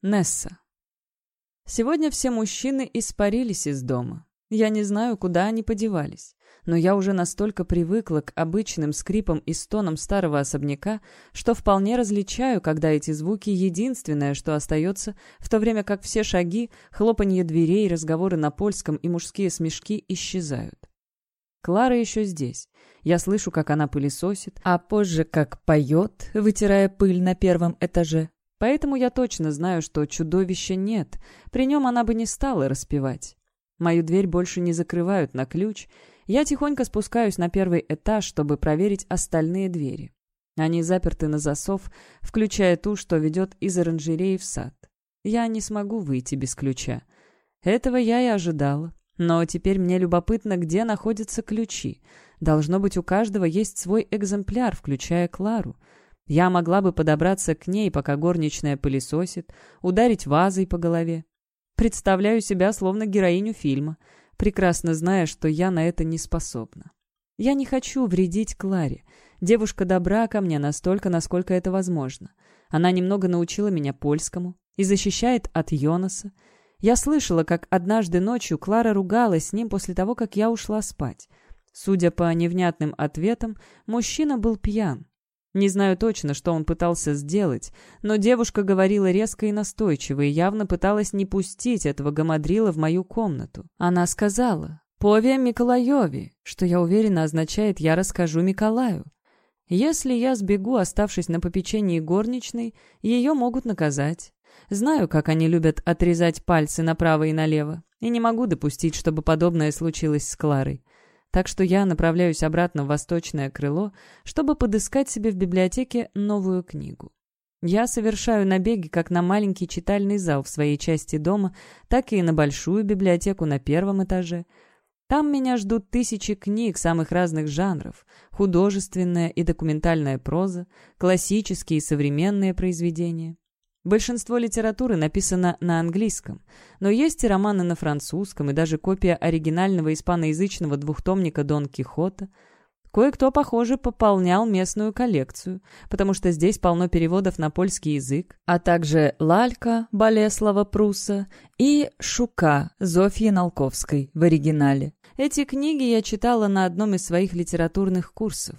Несса. Сегодня все мужчины испарились из дома. Я не знаю, куда они подевались. Но я уже настолько привыкла к обычным скрипам и стонам старого особняка, что вполне различаю, когда эти звуки — единственное, что остается, в то время как все шаги, хлопанье дверей, разговоры на польском и мужские смешки исчезают. Клара еще здесь. Я слышу, как она пылесосит, а позже как поет, вытирая пыль на первом этаже. Поэтому я точно знаю, что чудовища нет. При нем она бы не стала распевать. Мою дверь больше не закрывают на ключ. Я тихонько спускаюсь на первый этаж, чтобы проверить остальные двери. Они заперты на засов, включая ту, что ведет из оранжереи в сад. Я не смогу выйти без ключа. Этого я и ожидала. Но теперь мне любопытно, где находятся ключи. Должно быть, у каждого есть свой экземпляр, включая Клару. Я могла бы подобраться к ней, пока горничная пылесосит, ударить вазой по голове. Представляю себя словно героиню фильма, прекрасно зная, что я на это не способна. Я не хочу вредить Кларе. Девушка добра ко мне настолько, насколько это возможно. Она немного научила меня польскому и защищает от Йонаса. Я слышала, как однажды ночью Клара ругалась с ним после того, как я ушла спать. Судя по невнятным ответам, мужчина был пьян. Не знаю точно, что он пытался сделать, но девушка говорила резко и настойчиво и явно пыталась не пустить этого гамадрила в мою комнату. Она сказала «Пове Миколаеве», что, я уверена, означает «я расскажу Миколаю». Если я сбегу, оставшись на попечении горничной, ее могут наказать. Знаю, как они любят отрезать пальцы направо и налево, и не могу допустить, чтобы подобное случилось с Кларой так что я направляюсь обратно в восточное крыло, чтобы подыскать себе в библиотеке новую книгу. Я совершаю набеги как на маленький читальный зал в своей части дома, так и на большую библиотеку на первом этаже. Там меня ждут тысячи книг самых разных жанров, художественная и документальная проза, классические и современные произведения. Большинство литературы написано на английском, но есть и романы на французском, и даже копия оригинального испаноязычного двухтомника Дон Кихота. Кое-кто, похоже, пополнял местную коллекцию, потому что здесь полно переводов на польский язык, а также «Лалька» Болеслава Пруса и «Шука» Зофьи Налковской в оригинале. Эти книги я читала на одном из своих литературных курсов.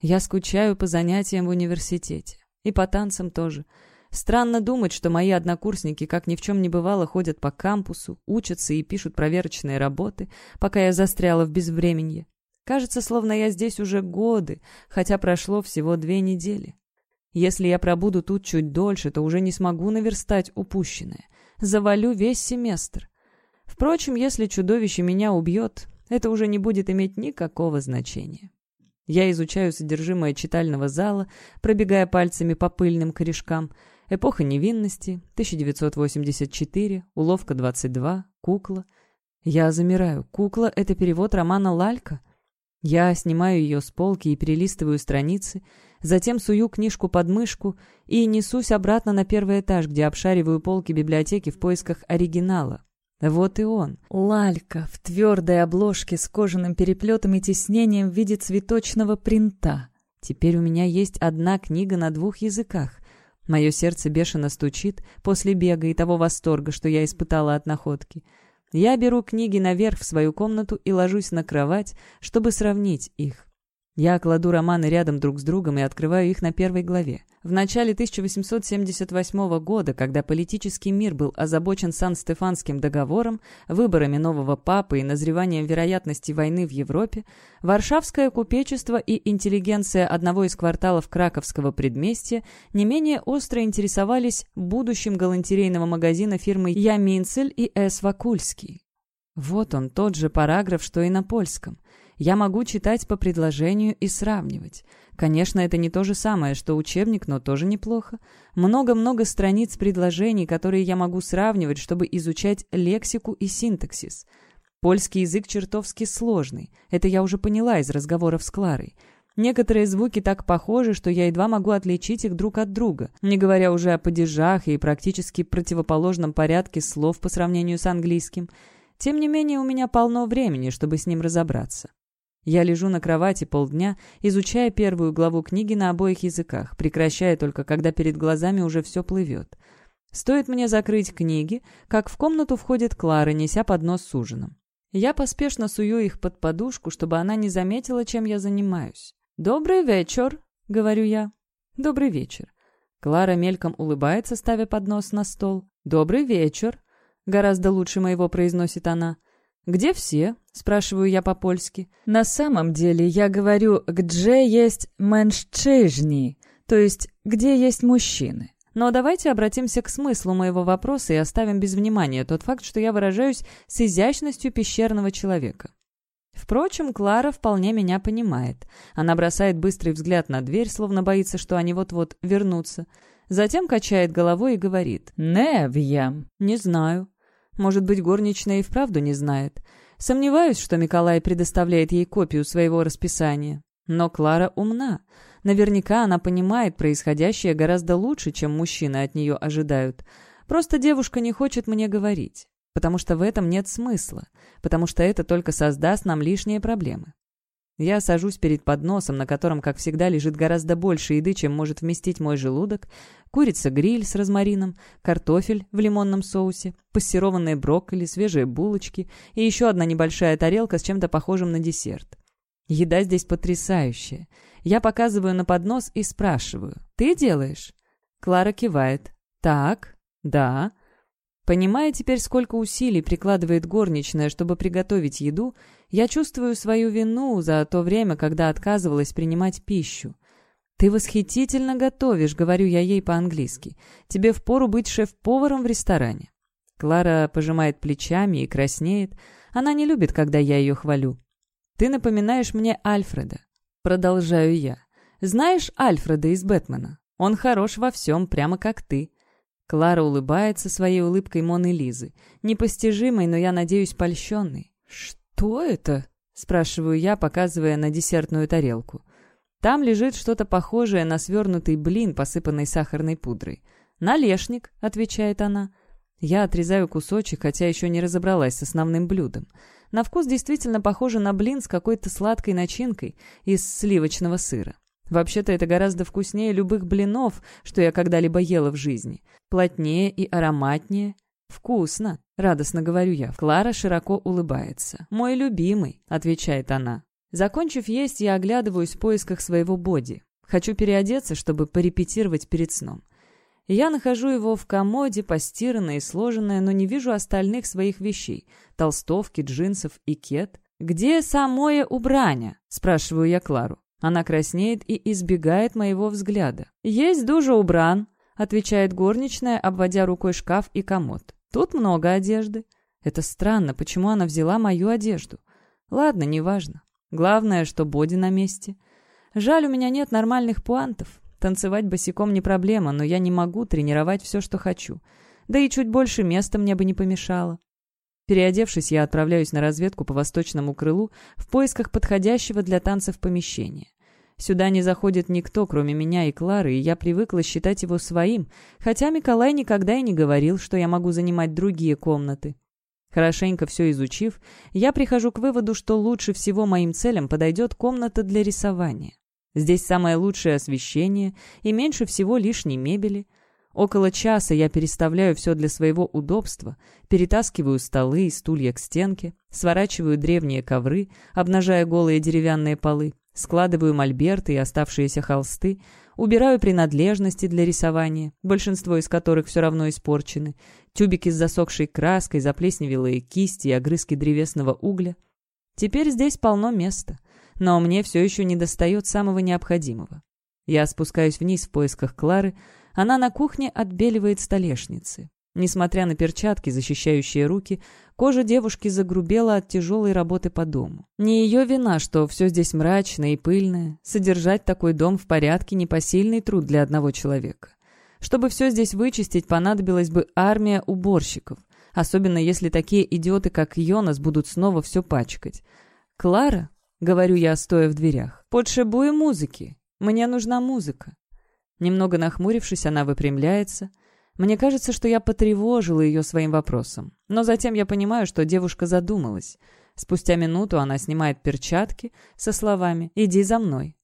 Я скучаю по занятиям в университете. И по танцам тоже. Странно думать, что мои однокурсники, как ни в чем не бывало, ходят по кампусу, учатся и пишут проверочные работы, пока я застряла в безвременье. Кажется, словно я здесь уже годы, хотя прошло всего две недели. Если я пробуду тут чуть дольше, то уже не смогу наверстать упущенное. Завалю весь семестр. Впрочем, если чудовище меня убьет, это уже не будет иметь никакого значения. Я изучаю содержимое читального зала, пробегая пальцами по пыльным корешкам — Эпоха невинности, 1984, уловка 22, кукла. Я замираю. Кукла — это перевод романа «Лалька». Я снимаю ее с полки и перелистываю страницы, затем сую книжку под мышку и несусь обратно на первый этаж, где обшариваю полки библиотеки в поисках оригинала. Вот и он. Лалька в твердой обложке с кожаным переплетом и тиснением в виде цветочного принта. Теперь у меня есть одна книга на двух языках. Мое сердце бешено стучит после бега и того восторга, что я испытала от находки. Я беру книги наверх в свою комнату и ложусь на кровать, чтобы сравнить их. Я кладу романы рядом друг с другом и открываю их на первой главе. В начале 1878 года, когда политический мир был озабочен Сан-Стефанским договором, выборами нового папы и назреванием вероятности войны в Европе, варшавское купечество и интеллигенция одного из кварталов Краковского предместья не менее остро интересовались будущим галантерейного магазина фирмы Я Минцель и С. Вакульский. Вот он, тот же параграф, что и на польском. Я могу читать по предложению и сравнивать. Конечно, это не то же самое, что учебник, но тоже неплохо. Много-много страниц предложений, которые я могу сравнивать, чтобы изучать лексику и синтаксис. Польский язык чертовски сложный. Это я уже поняла из разговоров с Кларой. Некоторые звуки так похожи, что я едва могу отличить их друг от друга, не говоря уже о падежах и практически противоположном порядке слов по сравнению с английским. Тем не менее, у меня полно времени, чтобы с ним разобраться. Я лежу на кровати полдня, изучая первую главу книги на обоих языках, прекращая только, когда перед глазами уже все плывет. Стоит мне закрыть книги, как в комнату входит Клара, неся поднос с ужином. Я поспешно сую их под подушку, чтобы она не заметила, чем я занимаюсь. «Добрый вечер», — говорю я. «Добрый вечер». Клара мельком улыбается, ставя поднос на стол. «Добрый вечер», — гораздо лучше моего произносит она. «Где все?» — спрашиваю я по-польски. «На самом деле я говорю, где есть мężczyźni, то есть где есть мужчины. Но давайте обратимся к смыслу моего вопроса и оставим без внимания тот факт, что я выражаюсь с изящностью пещерного человека. Впрочем, Клара вполне меня понимает. Она бросает быстрый взгляд на дверь, словно боится, что они вот-вот вернутся. Затем качает головой и говорит «Невья». «Не знаю». Может быть, горничная и вправду не знает. Сомневаюсь, что Николай предоставляет ей копию своего расписания. Но Клара умна. Наверняка она понимает происходящее гораздо лучше, чем мужчины от нее ожидают. Просто девушка не хочет мне говорить, потому что в этом нет смысла, потому что это только создаст нам лишние проблемы. Я сажусь перед подносом, на котором, как всегда, лежит гораздо больше еды, чем может вместить мой желудок. Курица-гриль с розмарином, картофель в лимонном соусе, пассерованные брокколи, свежие булочки и еще одна небольшая тарелка с чем-то похожим на десерт. Еда здесь потрясающая. Я показываю на поднос и спрашиваю. «Ты делаешь?» Клара кивает. «Так, да». Понимая теперь, сколько усилий прикладывает горничная, чтобы приготовить еду, я чувствую свою вину за то время, когда отказывалась принимать пищу. «Ты восхитительно готовишь», — говорю я ей по-английски. «Тебе впору быть шеф-поваром в ресторане». Клара пожимает плечами и краснеет. Она не любит, когда я ее хвалю. «Ты напоминаешь мне Альфреда». Продолжаю я. «Знаешь Альфреда из Бэтмена? Он хорош во всем, прямо как ты». Клара улыбается своей улыбкой Моны Лизы. Непостижимой, но я надеюсь, польщенной. «Что это?» — спрашиваю я, показывая на десертную тарелку. Там лежит что-то похожее на свернутый блин, посыпанный сахарной пудрой. «Налешник», — отвечает она. Я отрезаю кусочек, хотя еще не разобралась с основным блюдом. На вкус действительно похоже на блин с какой-то сладкой начинкой из сливочного сыра. Вообще-то это гораздо вкуснее любых блинов, что я когда-либо ела в жизни. Плотнее и ароматнее. «Вкусно!» — радостно говорю я. Клара широко улыбается. «Мой любимый!» — отвечает она. Закончив есть, я оглядываюсь в поисках своего боди. Хочу переодеться, чтобы порепетировать перед сном. Я нахожу его в комоде, постиранное и сложенное, но не вижу остальных своих вещей — толстовки, джинсов и кет. «Где самое убрание?» — спрашиваю я Клару. Она краснеет и избегает моего взгляда. «Есть дуже убран», — отвечает горничная, обводя рукой шкаф и комод. «Тут много одежды». Это странно, почему она взяла мою одежду. Ладно, неважно. Главное, что боди на месте. Жаль, у меня нет нормальных пуантов. Танцевать босиком не проблема, но я не могу тренировать все, что хочу. Да и чуть больше места мне бы не помешало. Переодевшись, я отправляюсь на разведку по восточному крылу в поисках подходящего для танцев помещения. Сюда не заходит никто, кроме меня и Клары, и я привыкла считать его своим, хотя Николай никогда и не говорил, что я могу занимать другие комнаты. Хорошенько все изучив, я прихожу к выводу, что лучше всего моим целям подойдет комната для рисования. Здесь самое лучшее освещение и меньше всего лишней мебели. Около часа я переставляю все для своего удобства, перетаскиваю столы и стулья к стенке, сворачиваю древние ковры, обнажая голые деревянные полы, складываю мольберты и оставшиеся холсты, убираю принадлежности для рисования, большинство из которых все равно испорчены, тюбики с засохшей краской, заплесневелые кисти и огрызки древесного угля. Теперь здесь полно места — но мне все еще не достает самого необходимого. Я спускаюсь вниз в поисках Клары, она на кухне отбеливает столешницы. Несмотря на перчатки, защищающие руки, кожа девушки загрубела от тяжелой работы по дому. Не ее вина, что все здесь мрачное и пыльное. Содержать такой дом в порядке – непосильный труд для одного человека. Чтобы все здесь вычистить, понадобилась бы армия уборщиков, особенно если такие идиоты, как Йонас, будут снова все пачкать. Клара, — говорю я, стоя в дверях. «Подшибую музыки. Мне нужна музыка». Немного нахмурившись, она выпрямляется. Мне кажется, что я потревожила ее своим вопросом. Но затем я понимаю, что девушка задумалась. Спустя минуту она снимает перчатки со словами «Иди за мной».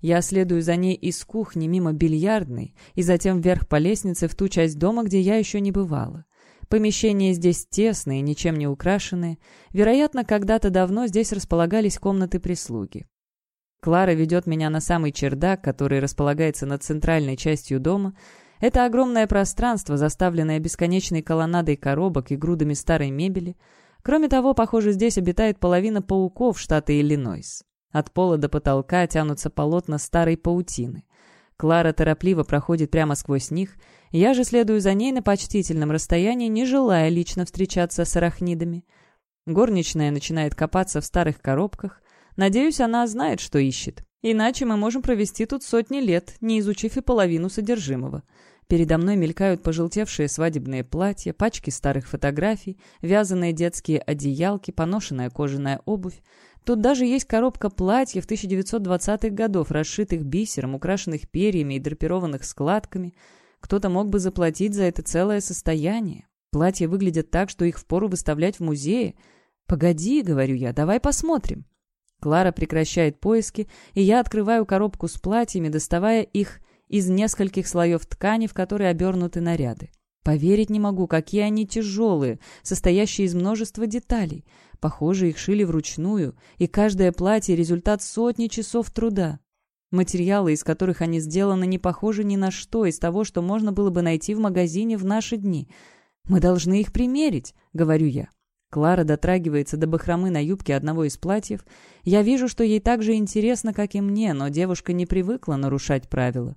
Я следую за ней из кухни мимо бильярдной и затем вверх по лестнице в ту часть дома, где я еще не бывала. Помещения здесь тесные, ничем не украшенные. Вероятно, когда-то давно здесь располагались комнаты прислуги. Клара ведет меня на самый чердак, который располагается над центральной частью дома. Это огромное пространство, заставленное бесконечной колоннадой коробок и грудами старой мебели. Кроме того, похоже, здесь обитает половина пауков штата Иллинойс. От пола до потолка тянутся полотна старой паутины. Клара торопливо проходит прямо сквозь них, я же следую за ней на почтительном расстоянии, не желая лично встречаться с арахнидами. Горничная начинает копаться в старых коробках. Надеюсь, она знает, что ищет. Иначе мы можем провести тут сотни лет, не изучив и половину содержимого. Передо мной мелькают пожелтевшие свадебные платья, пачки старых фотографий, вязаные детские одеялки, поношенная кожаная обувь. Тут даже есть коробка платьев 1920-х годов, расшитых бисером, украшенных перьями и драпированных складками. Кто-то мог бы заплатить за это целое состояние. Платья выглядят так, что их впору выставлять в музее. «Погоди», — говорю я, — «давай посмотрим». Клара прекращает поиски, и я открываю коробку с платьями, доставая их из нескольких слоев ткани, в которые обернуты наряды. Поверить не могу, какие они тяжелые, состоящие из множества деталей. Похоже, их шили вручную, и каждое платье — результат сотни часов труда. Материалы, из которых они сделаны, не похожи ни на что из того, что можно было бы найти в магазине в наши дни. «Мы должны их примерить», — говорю я. Клара дотрагивается до бахромы на юбке одного из платьев. Я вижу, что ей так же интересно, как и мне, но девушка не привыкла нарушать правила.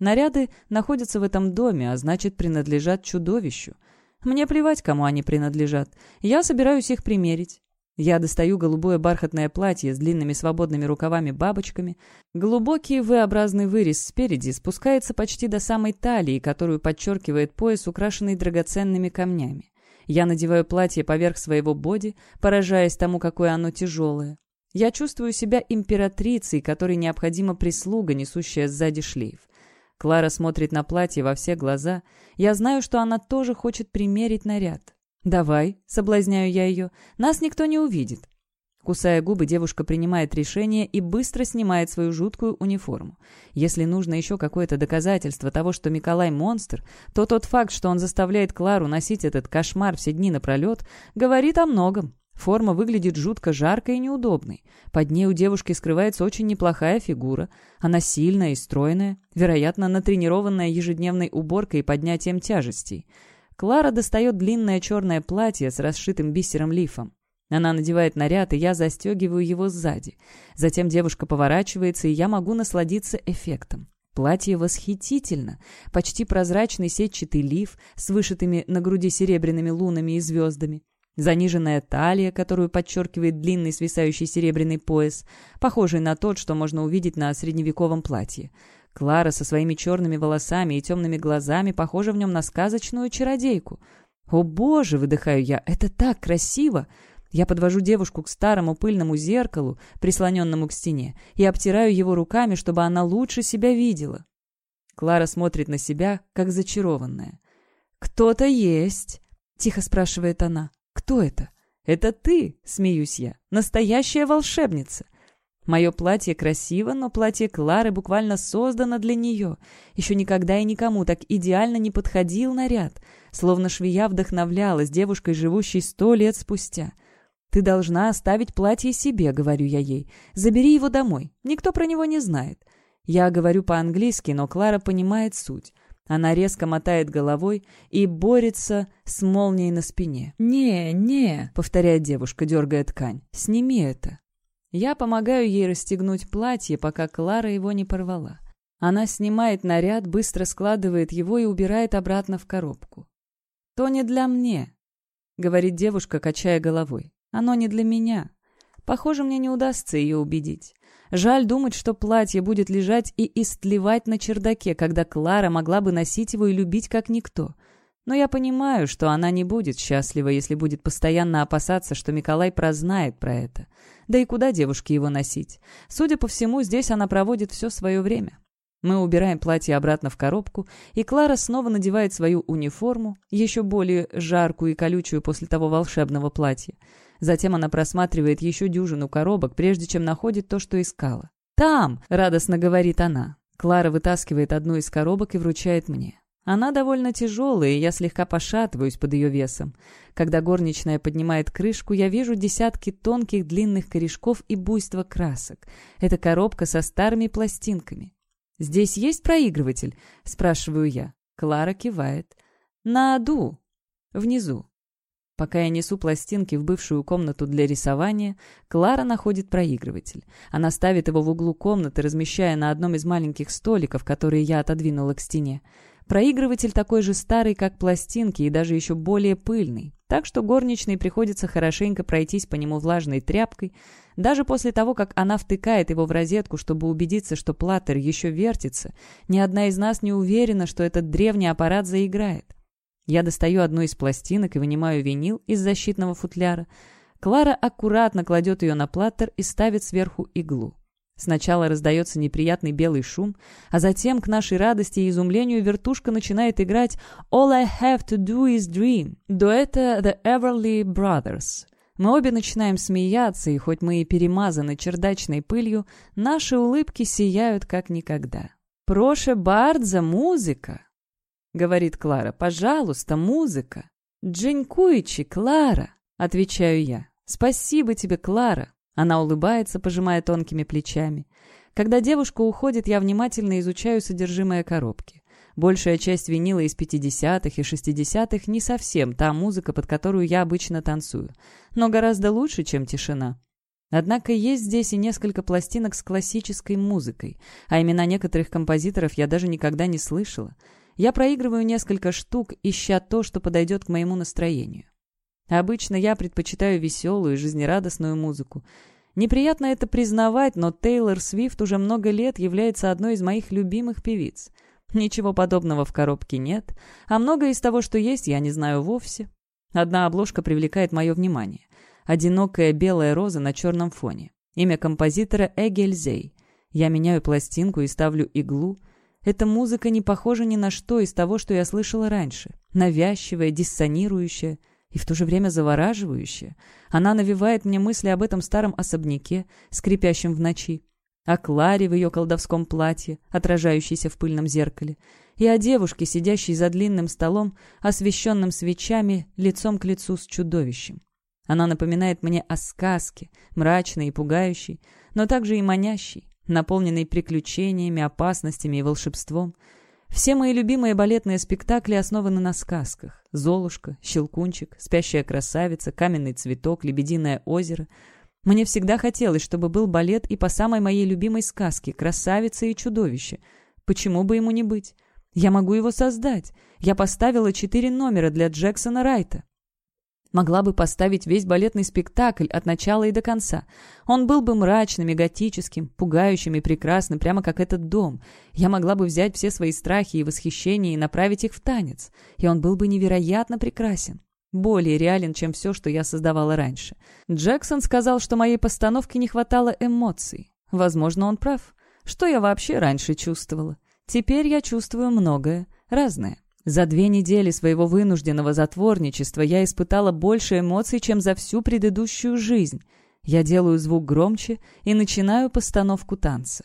Наряды находятся в этом доме, а значит, принадлежат чудовищу. Мне плевать, кому они принадлежат. Я собираюсь их примерить. Я достаю голубое бархатное платье с длинными свободными рукавами-бабочками. Глубокий V-образный вырез спереди спускается почти до самой талии, которую подчеркивает пояс, украшенный драгоценными камнями. Я надеваю платье поверх своего боди, поражаясь тому, какое оно тяжелое. Я чувствую себя императрицей, которой необходима прислуга, несущая сзади шлейф. Клара смотрит на платье во все глаза. Я знаю, что она тоже хочет примерить наряд. «Давай», — соблазняю я ее, — «нас никто не увидит». Кусая губы, девушка принимает решение и быстро снимает свою жуткую униформу. Если нужно еще какое-то доказательство того, что Миколай монстр, то тот факт, что он заставляет Клару носить этот кошмар все дни напролет, говорит о многом. Форма выглядит жутко жаркой и неудобной. Под ней у девушки скрывается очень неплохая фигура. Она сильная и стройная, вероятно, натренированная ежедневной уборкой и поднятием тяжестей. Клара достает длинное черное платье с расшитым бисером лифом. Она надевает наряд, и я застегиваю его сзади. Затем девушка поворачивается, и я могу насладиться эффектом. Платье восхитительно. Почти прозрачный сетчатый лиф с вышитыми на груди серебряными лунами и звездами. Заниженная талия, которую подчеркивает длинный свисающий серебряный пояс, похожий на тот, что можно увидеть на средневековом платье. Клара со своими черными волосами и темными глазами похожа в нем на сказочную чародейку. «О боже!» — выдыхаю я. «Это так красиво!» Я подвожу девушку к старому пыльному зеркалу, прислоненному к стене, и обтираю его руками, чтобы она лучше себя видела. Клара смотрит на себя, как зачарованная. «Кто-то есть!» — тихо спрашивает она. «Кто это?» «Это ты!» — смеюсь я. «Настоящая волшебница!» Мое платье красиво, но платье Клары буквально создано для нее. Еще никогда и никому так идеально не подходил наряд. Словно швея вдохновлялась девушкой, живущей сто лет спустя. «Ты должна оставить платье себе», — говорю я ей. «Забери его домой. Никто про него не знает». Я говорю по-английски, но Клара понимает суть. Она резко мотает головой и борется с молнией на спине. «Не, не», — повторяет девушка, дергая ткань. «Сними это». Я помогаю ей расстегнуть платье, пока Клара его не порвала. Она снимает наряд, быстро складывает его и убирает обратно в коробку. «То не для мне», — говорит девушка, качая головой. «Оно не для меня. Похоже, мне не удастся ее убедить. Жаль думать, что платье будет лежать и истлевать на чердаке, когда Клара могла бы носить его и любить как никто. Но я понимаю, что она не будет счастлива, если будет постоянно опасаться, что Николай прознает про это. Да и куда девушке его носить? Судя по всему, здесь она проводит все свое время. Мы убираем платье обратно в коробку, и Клара снова надевает свою униформу, еще более жаркую и колючую после того волшебного платья. Затем она просматривает еще дюжину коробок, прежде чем находит то, что искала. «Там!» — радостно говорит она. Клара вытаскивает одну из коробок и вручает мне. Она довольно тяжелая, и я слегка пошатываюсь под ее весом. Когда горничная поднимает крышку, я вижу десятки тонких длинных корешков и буйство красок. Это коробка со старыми пластинками. «Здесь есть проигрыватель?» — спрашиваю я. Клара кивает. «На аду. Внизу». Пока я несу пластинки в бывшую комнату для рисования, Клара находит проигрыватель. Она ставит его в углу комнаты, размещая на одном из маленьких столиков, которые я отодвинула к стене. Проигрыватель такой же старый, как пластинки, и даже еще более пыльный. Так что горничной приходится хорошенько пройтись по нему влажной тряпкой. Даже после того, как она втыкает его в розетку, чтобы убедиться, что платтер еще вертится, ни одна из нас не уверена, что этот древний аппарат заиграет. Я достаю одну из пластинок и вынимаю винил из защитного футляра. Клара аккуратно кладет ее на платтер и ставит сверху иглу. Сначала раздается неприятный белый шум, а затем, к нашей радости и изумлению, вертушка начинает играть «All I have to do is dream» дуэта The Everly Brothers. Мы обе начинаем смеяться, и хоть мы и перемазаны чердачной пылью, наши улыбки сияют как никогда. «Проше бардза музыка!» — говорит Клара. «Пожалуйста, музыка!» «Джинкуичи, Клара!» — отвечаю я. «Спасибо тебе, Клара!» Она улыбается, пожимая тонкими плечами. Когда девушка уходит, я внимательно изучаю содержимое коробки. Большая часть винила из 50-х и 60-х не совсем та музыка, под которую я обычно танцую, но гораздо лучше, чем тишина. Однако есть здесь и несколько пластинок с классической музыкой, а имена некоторых композиторов я даже никогда не слышала. Я проигрываю несколько штук, ища то, что подойдет к моему настроению. Обычно я предпочитаю веселую и жизнерадостную музыку. Неприятно это признавать, но Тейлор Свифт уже много лет является одной из моих любимых певиц. Ничего подобного в коробке нет, а многое из того, что есть, я не знаю вовсе. Одна обложка привлекает мое внимание. Одинокая белая роза на черном фоне. Имя композитора Эгельзей. Я меняю пластинку и ставлю иглу. Эта музыка не похожа ни на что из того, что я слышала раньше. Навязчивая, диссонирующая — и в то же время завораживающая. Она навевает мне мысли об этом старом особняке, скрипящем в ночи, о Кларе в ее колдовском платье, отражающейся в пыльном зеркале, и о девушке, сидящей за длинным столом, освещенным свечами, лицом к лицу с чудовищем. Она напоминает мне о сказке, мрачной и пугающей, но также и манящей, наполненной приключениями, опасностями и волшебством — все мои любимые балетные спектакли основаны на сказках. «Золушка», «Щелкунчик», «Спящая красавица», «Каменный цветок», «Лебединое озеро». Мне всегда хотелось, чтобы был балет и по самой моей любимой сказке «Красавица и чудовище». Почему бы ему не быть? Я могу его создать. Я поставила четыре номера для Джексона Райта. Могла бы поставить весь балетный спектакль от начала и до конца. Он был бы мрачным готическим, пугающим и прекрасным, прямо как этот дом. Я могла бы взять все свои страхи и восхищения и направить их в танец. И он был бы невероятно прекрасен. Более реален, чем все, что я создавала раньше. Джексон сказал, что моей постановке не хватало эмоций. Возможно, он прав. Что я вообще раньше чувствовала? Теперь я чувствую многое, разное. За две недели своего вынужденного затворничества я испытала больше эмоций, чем за всю предыдущую жизнь. Я делаю звук громче и начинаю постановку танца.